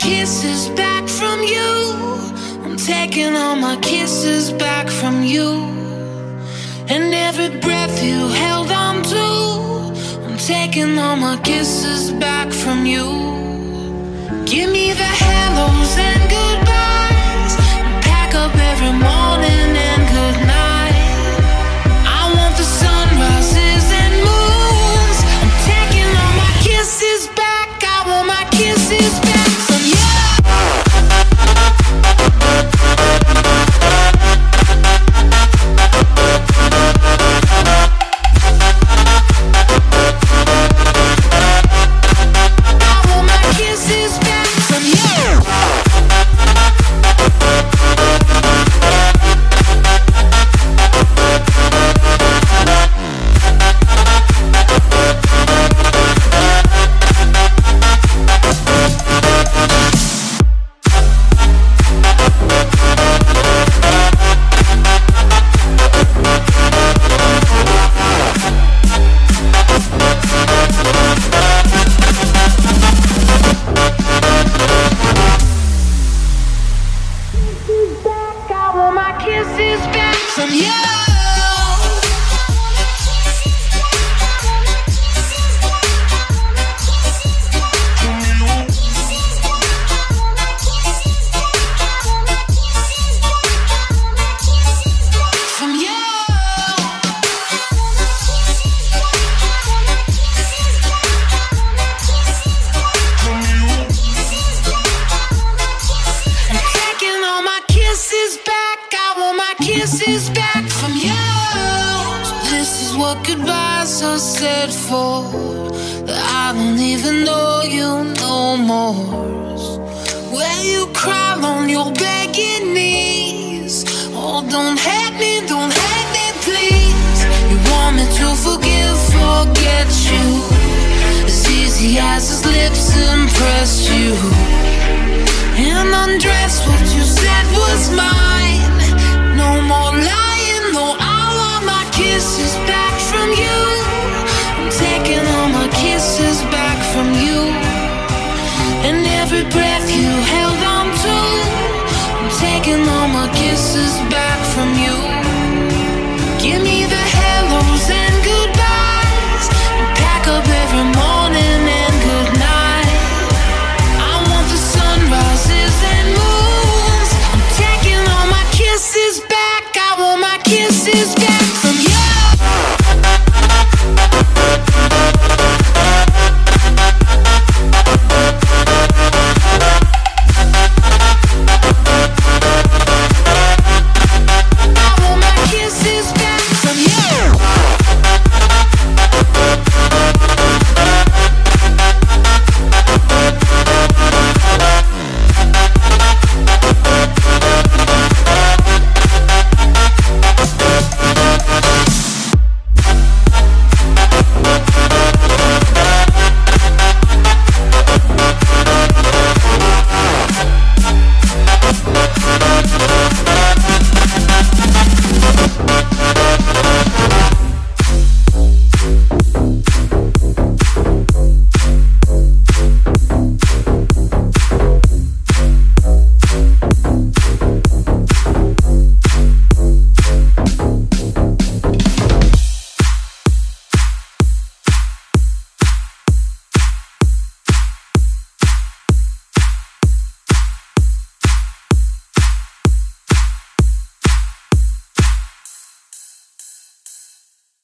kisses back from you. I'm taking all my kisses back from you. And every breath you held on to. I'm taking all my kisses back from you. Give me the hellos and goodbyes. Pack up every morning and good night. I want the sunrises and moons. I'm taking all my kisses back. I want my kisses back kisses back from you. So this is what goodbyes are said for. That I don't even know you no more. Where you cry on your begging knees. Oh, don't hate me, don't hate me, please. You want me to forgive, forget you. As easy as his lips impressed you. And undress what you said was kisses back from you. Give me the hellos and goodbyes. Pack up every morning and good. I want the sunrises and moons. I'm taking all my kisses back. I want my kisses back.